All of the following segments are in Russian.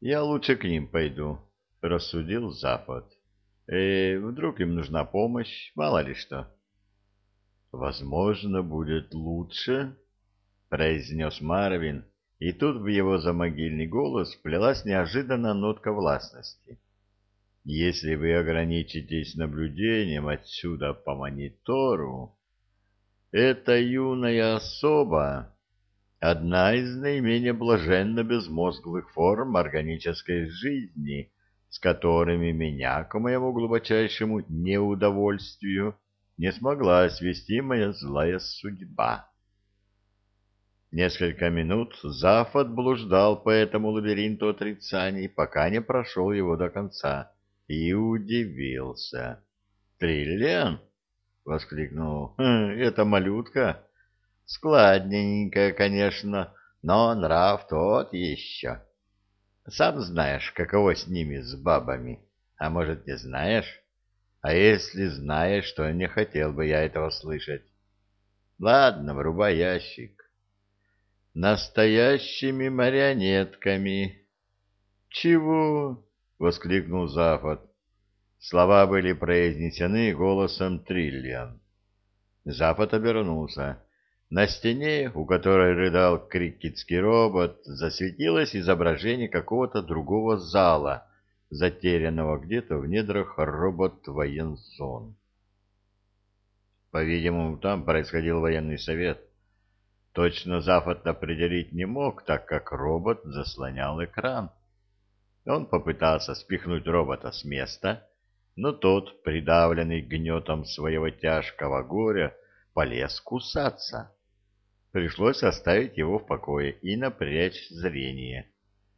Я лучше к ним пойду, — рассудил Запад. Э, вдруг им нужна помощь, мало ли что. — Возможно, будет лучше, — произнес Марвин, и тут в его замогильный голос вплелась неожиданная нотка властности. — Если вы ограничитесь наблюдением отсюда по монитору, эта юная особа одна из наименее блаженно безмозглых форм органической жизни, с которыми меня, к моему глубочайшему неудовольствию, не смогла свести моя злая судьба. Несколько минут Зафот блуждал по этому лабиринту отрицаний, пока не прошел его до конца, и удивился. «Триллиан?» — воскликнул. «Хм, «Это малютка?» Складненькая, конечно, но нрав тот еще. Сам знаешь, каково с ними, с бабами. А может, не знаешь? А если знаешь, то не хотел бы я этого слышать. Ладно, врубай ящик. Настоящими марионетками. Чего? — воскликнул Запад. Слова были произнесены голосом Триллиан. Запад обернулся. На стене, у которой рыдал крикетский робот, засветилось изображение какого-то другого зала, затерянного где-то в недрах робот-воензон. По-видимому, там происходил военный совет. Точно Запад определить не мог, так как робот заслонял экран. Он попытался спихнуть робота с места, но тот, придавленный гнетом своего тяжкого горя, полез кусаться. Пришлось оставить его в покое и напрячь зрение.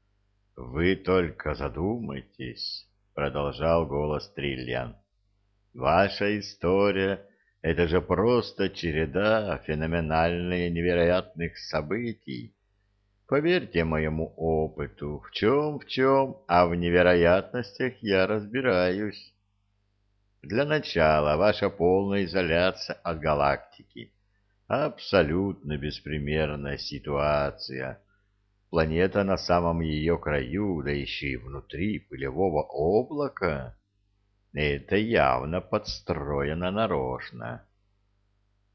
— Вы только задумайтесь, — продолжал голос Триллиан. — Ваша история — это же просто череда феноменальных невероятных событий. Поверьте моему опыту, в чем, в чем, а в невероятностях я разбираюсь. Для начала ваша полная изоляция от галактики — Абсолютно беспримерная ситуация. Планета на самом ее краю, да еще и внутри пылевого облака. Это явно подстроено нарочно.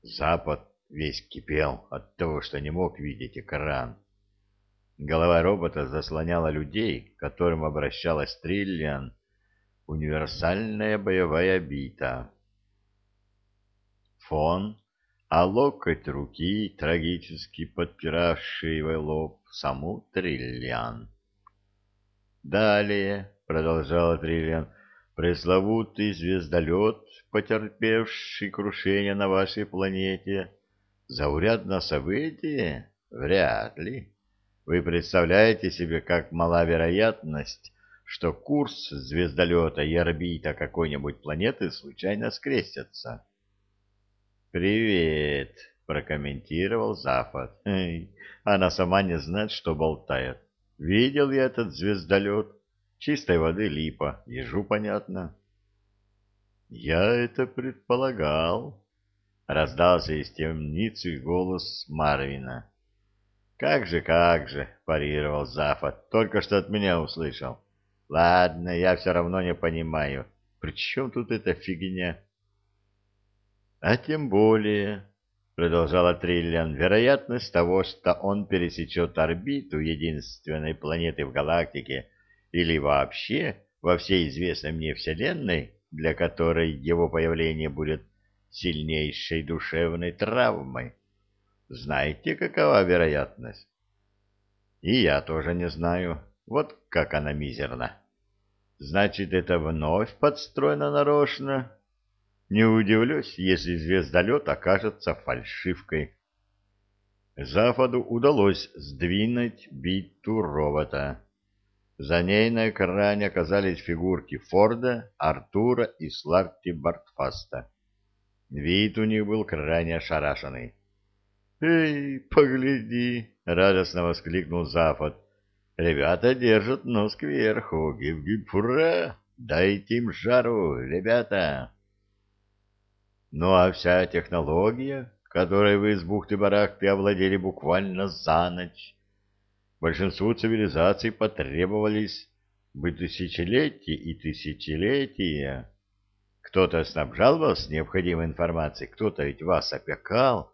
Запад весь кипел от того, что не мог видеть экран. Голова робота заслоняла людей, к которым обращалась Триллиан, универсальная боевая бита. Фон а локоть руки, трагически подпиравший его лоб, саму Триллиан. «Далее», — продолжал Триллиан, — «пресловутый звездолет, потерпевший крушение на вашей планете, заурядно событие? Вряд ли. Вы представляете себе, как мала вероятность, что курс звездолета и орбита какой-нибудь планеты случайно скрестятся?» «Привет», — прокомментировал. Эй, она сама не знает, что болтает. Видел я этот звездолет. Чистой воды липа, ежу понятно. «Я это предполагал», — раздался из темницы голос Марвина. «Как же, как же», — парировал Зафот, — «только что от меня услышал». «Ладно, я все равно не понимаю. При чем тут эта фигня?» А тем более, продолжала Триллиан, вероятность того, что он пересечет орбиту единственной планеты в галактике или вообще во всей известной мне Вселенной, для которой его появление будет сильнейшей душевной травмой. Знаете, какова вероятность? И я тоже не знаю. Вот как она мизерна. Значит, это вновь подстроено нарочно? Не удивлюсь, если звездолет окажется фальшивкой. Западу удалось сдвинуть биту робота. За ней на экране оказались фигурки Форда, Артура и Сларти Бартфаста. Вид у них был крайне ошарашенный. «Эй, погляди!» — радостно воскликнул Запад. «Ребята держат нос кверху. Гиб-гиб-фура! Дайте им жару, ребята!» Ну а вся технология, которой вы с бухты-барахты овладели буквально за ночь, Большинству цивилизаций потребовались бы тысячелетия и тысячелетия. Кто-то снабжал вас необходимой информацией, кто-то ведь вас опекал.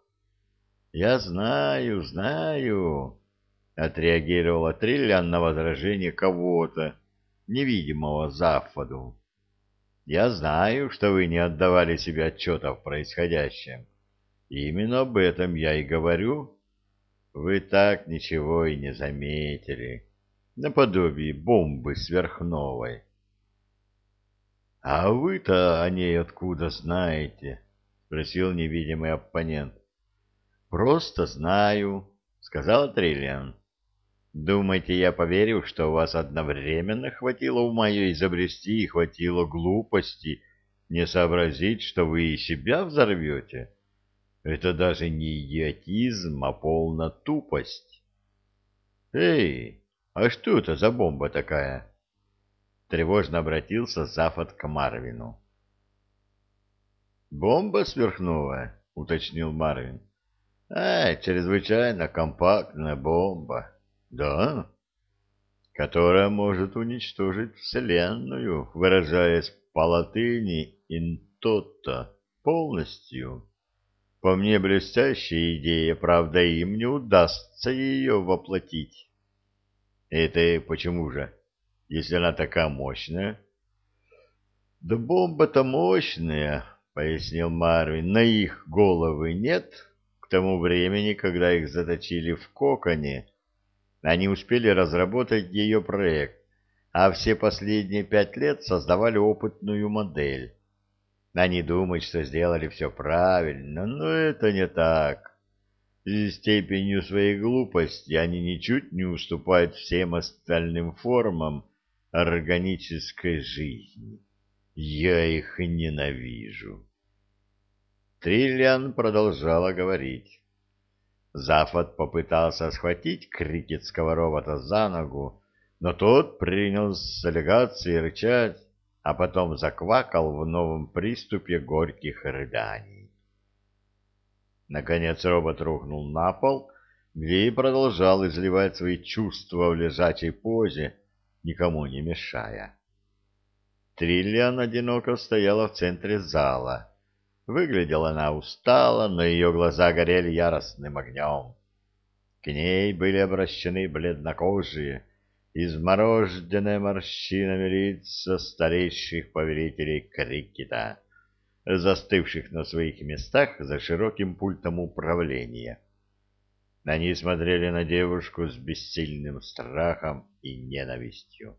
Я знаю, знаю, — отреагировала Триллиан на возражение кого-то, невидимого Западу. Я знаю, что вы не отдавали себе отчета в происходящем. Именно об этом я и говорю. Вы так ничего и не заметили, наподобие бомбы сверхновой. — А вы-то о ней откуда знаете? — спросил невидимый оппонент. — Просто знаю, — сказал Триллиан. Думаете, я поверю, что у вас одновременно хватило ума ее изобрести и хватило глупости не сообразить, что вы и себя взорвете? Это даже не идиотизм, а полная тупость. Эй, а что это за бомба такая? Тревожно обратился Зафот к Марвину. Бомба сверхновая, уточнил Марвин. А, чрезвычайно компактная бомба. Да, которая может уничтожить Вселенную, выражаясь по латыни «in toto» полностью. По мне блестящая идея, правда, им не удастся ее воплотить. Это почему же, если она такая мощная? Да бомба-то мощная, пояснил Марвин, на их головы нет к тому времени, когда их заточили в коконе, они успели разработать ее проект, а все последние пять лет создавали опытную модель. Они думают, что сделали все правильно, но это не так. И степенью своей глупости они ничуть не уступают всем остальным формам органической жизни. Я их ненавижу. Триллиан продолжала говорить. Зафот попытался схватить крикетского робота за ногу, но тот принял с аллегацией рычать, а потом заквакал в новом приступе горьких рыданий. Наконец робот рухнул на пол, где и продолжал изливать свои чувства в лежачей позе, никому не мешая. Триллиан одиноко стояла в центре зала — Выглядела она устало, но ее глаза горели яростным огнем. К ней были обращены бледнокожие, изморожденные морщинами лица старейших повелителей крикета, застывших на своих местах за широким пультом управления. Они смотрели на девушку с бессильным страхом и ненавистью.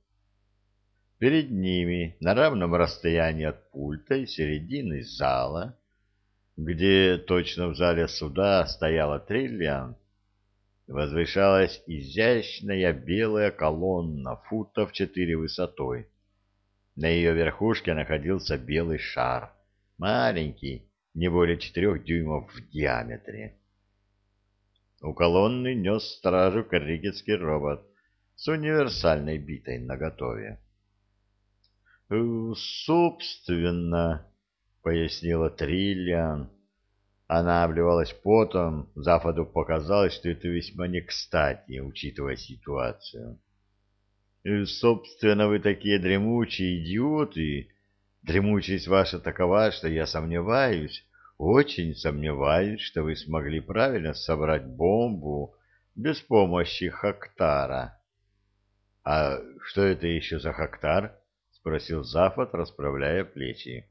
Перед ними, на равном расстоянии от пульта и середины зала, где точно в зале суда стояла Триллиан, возвышалась изящная белая колонна футов четыре высотой. На ее верхушке находился белый шар, маленький, не более четырех дюймов в диаметре. У колонны нес стражу крикетский робот с универсальной битой наготове. Э, «Собственно», — пояснила Триллиан. Она обливалась потом, Зафоду показалось, что это весьма не кстати, учитывая ситуацию. «Э, «Собственно, вы такие дремучие идиоты. Дремучесть ваша такова, что я сомневаюсь, очень сомневаюсь, что вы смогли правильно собрать бомбу без помощи Хактара». «А что это еще за Хактар?» Спросил Зафот, расправляя плечи.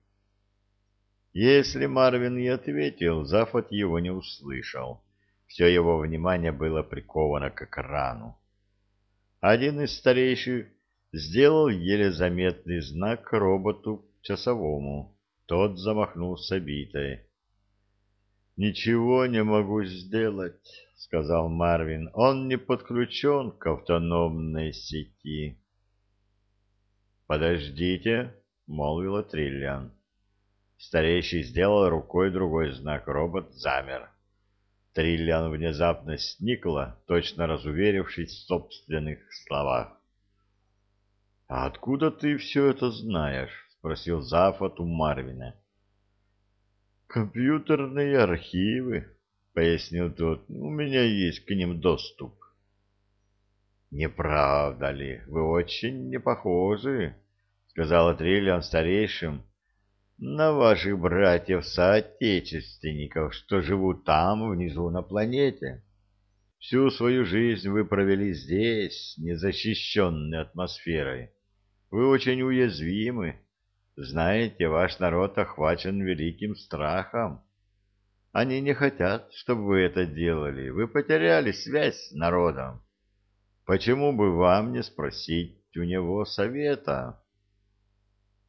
Если Марвин и ответил, Зафот его не услышал. Все его внимание было приковано к экрану. Один из старейших сделал еле заметный знак роботу часовому. Тот замахнулся битой. «Ничего не могу сделать», — сказал Марвин. «Он не подключен к автономной сети». «Подождите», — молвила Триллиан. Старейший сделал рукой другой знак, робот замер. Триллиан внезапно сникла, точно разуверившись в собственных словах. — А откуда ты все это знаешь? — спросил Зафот у Марвина. — Компьютерные архивы, — пояснил тот. — У меня есть к ним доступ. Не правда ли? Вы очень не похожи, сказала Триллиан старейшим, на ваших братьев-соотечественников, что живут там, внизу на планете. Всю свою жизнь вы провели здесь, незащищенной атмосферой. Вы очень уязвимы. Знаете, ваш народ охвачен великим страхом. Они не хотят, чтобы вы это делали. Вы потеряли связь с народом. Почему бы вам не спросить у него совета?»